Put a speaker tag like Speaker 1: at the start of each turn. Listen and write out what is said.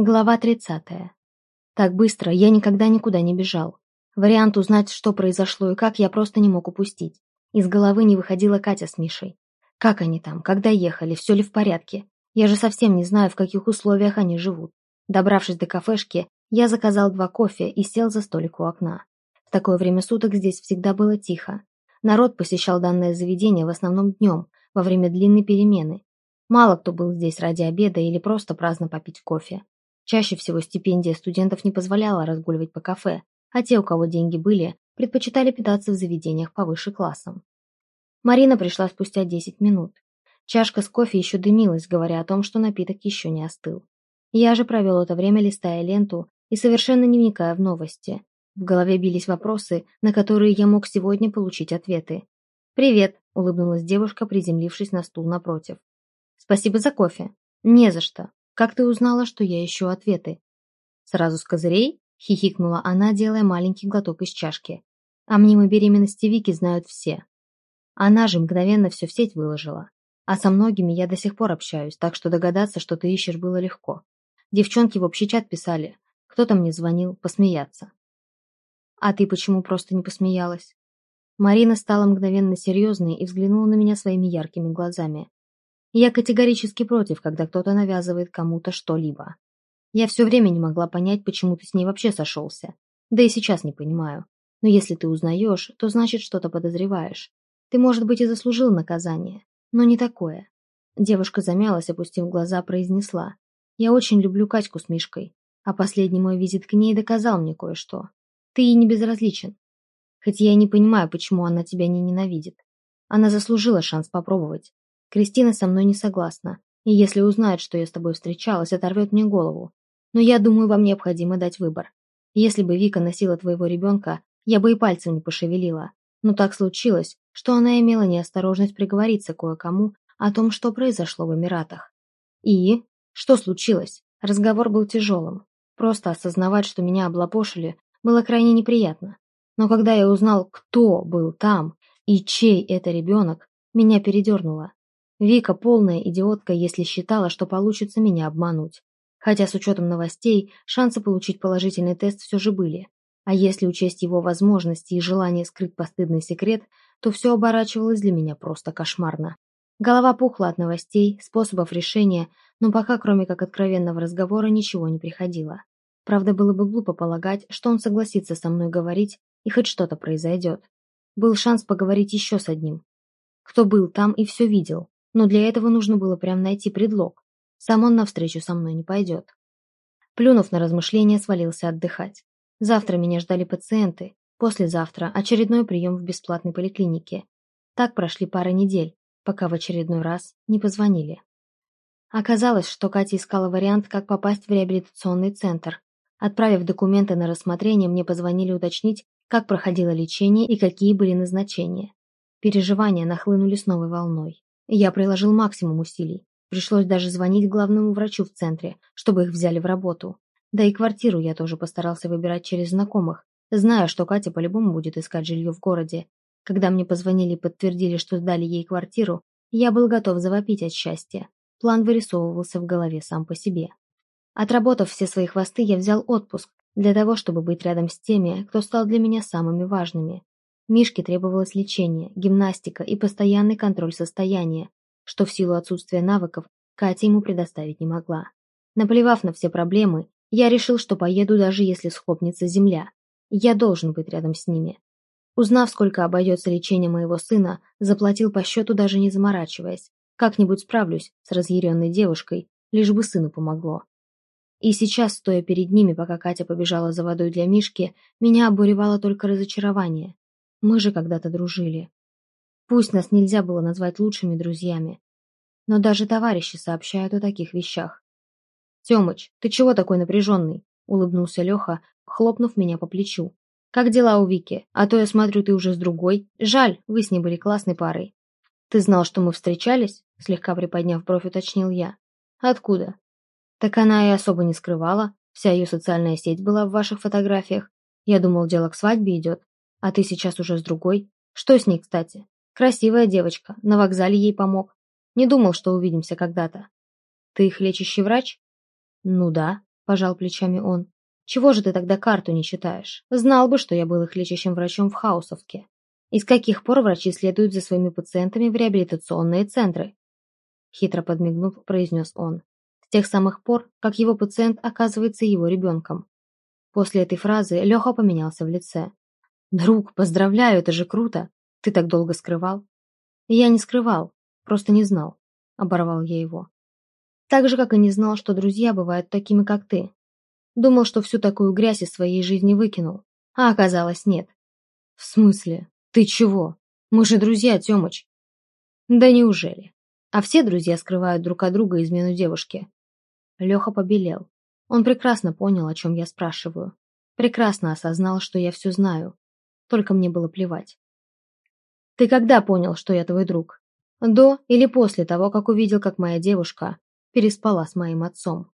Speaker 1: Глава 30. Так быстро я никогда никуда не бежал. Вариант узнать, что произошло и как, я просто не мог упустить. Из головы не выходила Катя с Мишей. Как они там, когда ехали, все ли в порядке? Я же совсем не знаю, в каких условиях они живут. Добравшись до кафешки, я заказал два кофе и сел за столик у окна. В такое время суток здесь всегда было тихо. Народ посещал данное заведение в основном днем, во время длинной перемены. Мало кто был здесь ради обеда или просто праздно попить кофе. Чаще всего стипендия студентов не позволяла разгуливать по кафе, а те, у кого деньги были, предпочитали питаться в заведениях повыше классом. Марина пришла спустя 10 минут. Чашка с кофе еще дымилась, говоря о том, что напиток еще не остыл. Я же провел это время, листая ленту и совершенно не вникая в новости. В голове бились вопросы, на которые я мог сегодня получить ответы. «Привет», — улыбнулась девушка, приземлившись на стул напротив. «Спасибо за кофе». «Не за что. Как ты узнала, что я ищу ответы?» «Сразу с козырей?» — хихикнула она, делая маленький глоток из чашки. «О мнимой беременности Вики знают все. Она же мгновенно все в сеть выложила. А со многими я до сих пор общаюсь, так что догадаться, что ты ищешь, было легко. Девчонки в общий чат писали. Кто-то мне звонил, посмеяться. А ты почему просто не посмеялась? Марина стала мгновенно серьезной и взглянула на меня своими яркими глазами. Я категорически против, когда кто-то навязывает кому-то что-либо. Я все время не могла понять, почему ты с ней вообще сошелся. Да и сейчас не понимаю. Но если ты узнаешь, то значит что-то подозреваешь. Ты, может быть, и заслужил наказание. Но не такое. Девушка замялась, опустив глаза, произнесла. Я очень люблю Катьку с Мишкой. А последний мой визит к ней доказал мне кое-что. Ты ей не безразличен. Хоть я и не понимаю, почему она тебя не ненавидит. Она заслужила шанс попробовать. Кристина со мной не согласна, и если узнает, что я с тобой встречалась, оторвет мне голову. Но я думаю, вам необходимо дать выбор. Если бы Вика носила твоего ребенка, я бы и пальцем не пошевелила. Но так случилось, что она имела неосторожность приговориться кое-кому о том, что произошло в Эмиратах. И? Что случилось? Разговор был тяжелым. Просто осознавать, что меня облапошили, было крайне неприятно. Но когда я узнал, кто был там и чей это ребенок, меня передернуло. Вика полная идиотка, если считала, что получится меня обмануть. Хотя с учетом новостей, шансы получить положительный тест все же были. А если учесть его возможности и желание скрыть постыдный секрет, то все оборачивалось для меня просто кошмарно. Голова пухла от новостей, способов решения, но пока кроме как откровенного разговора ничего не приходило. Правда, было бы глупо полагать, что он согласится со мной говорить, и хоть что-то произойдет. Был шанс поговорить еще с одним. Кто был там и все видел, но для этого нужно было прям найти предлог. Сам он навстречу со мной не пойдет. Плюнув на размышления, свалился отдыхать. Завтра меня ждали пациенты, послезавтра очередной прием в бесплатной поликлинике. Так прошли пара недель, пока в очередной раз не позвонили. Оказалось, что Катя искала вариант, как попасть в реабилитационный центр. Отправив документы на рассмотрение, мне позвонили уточнить, как проходило лечение и какие были назначения. Переживания нахлынули с новой волной. Я приложил максимум усилий. Пришлось даже звонить главному врачу в центре, чтобы их взяли в работу. Да и квартиру я тоже постарался выбирать через знакомых, зная, что Катя по-любому будет искать жилье в городе. Когда мне позвонили и подтвердили, что сдали ей квартиру, я был готов завопить от счастья. План вырисовывался в голове сам по себе. Отработав все свои хвосты, я взял отпуск для того, чтобы быть рядом с теми, кто стал для меня самыми важными. Мишке требовалось лечение, гимнастика и постоянный контроль состояния, что в силу отсутствия навыков Катя ему предоставить не могла. Наплевав на все проблемы, я решил, что поеду даже если схлопнется земля. Я должен быть рядом с ними. Узнав, сколько обойдется лечение моего сына, заплатил по счету, даже не заморачиваясь. Как-нибудь справлюсь с разъяренной девушкой, лишь бы сыну помогло. И сейчас, стоя перед ними, пока Катя побежала за водой для Мишки, меня обуревало только разочарование. Мы же когда-то дружили. Пусть нас нельзя было назвать лучшими друзьями, но даже товарищи сообщают о таких вещах. «Темыч, ты чего такой напряженный?» — улыбнулся Леха, хлопнув меня по плечу. «Как дела у Вики? А то я смотрю, ты уже с другой. Жаль, вы с ней были классной парой». «Ты знал, что мы встречались?» — слегка приподняв бровь, уточнил я. «Откуда?» «Так она и особо не скрывала. Вся ее социальная сеть была в ваших фотографиях. Я думал, дело к свадьбе идет. А ты сейчас уже с другой? Что с ней, кстати? Красивая девочка, на вокзале ей помог. Не думал, что увидимся когда-то. Ты их лечащий врач? Ну да, пожал плечами он. Чего же ты тогда карту не читаешь? Знал бы, что я был их лечащим врачом в Хаусовке. И с каких пор врачи следуют за своими пациентами в реабилитационные центры? Хитро подмигнув, произнес он. С тех самых пор, как его пациент оказывается его ребенком. После этой фразы Леха поменялся в лице. «Друг, поздравляю, это же круто! Ты так долго скрывал?» «Я не скрывал, просто не знал», — оборвал я его. «Так же, как и не знал, что друзья бывают такими, как ты. Думал, что всю такую грязь из своей жизни выкинул, а оказалось нет». «В смысле? Ты чего? Мы же друзья, Тёмыч!» «Да неужели? А все друзья скрывают друг от друга измену девушки?» Леха побелел. Он прекрасно понял, о чем я спрашиваю. Прекрасно осознал, что я все знаю. Только мне было плевать. «Ты когда понял, что я твой друг? До или после того, как увидел, как моя девушка переспала с моим отцом?»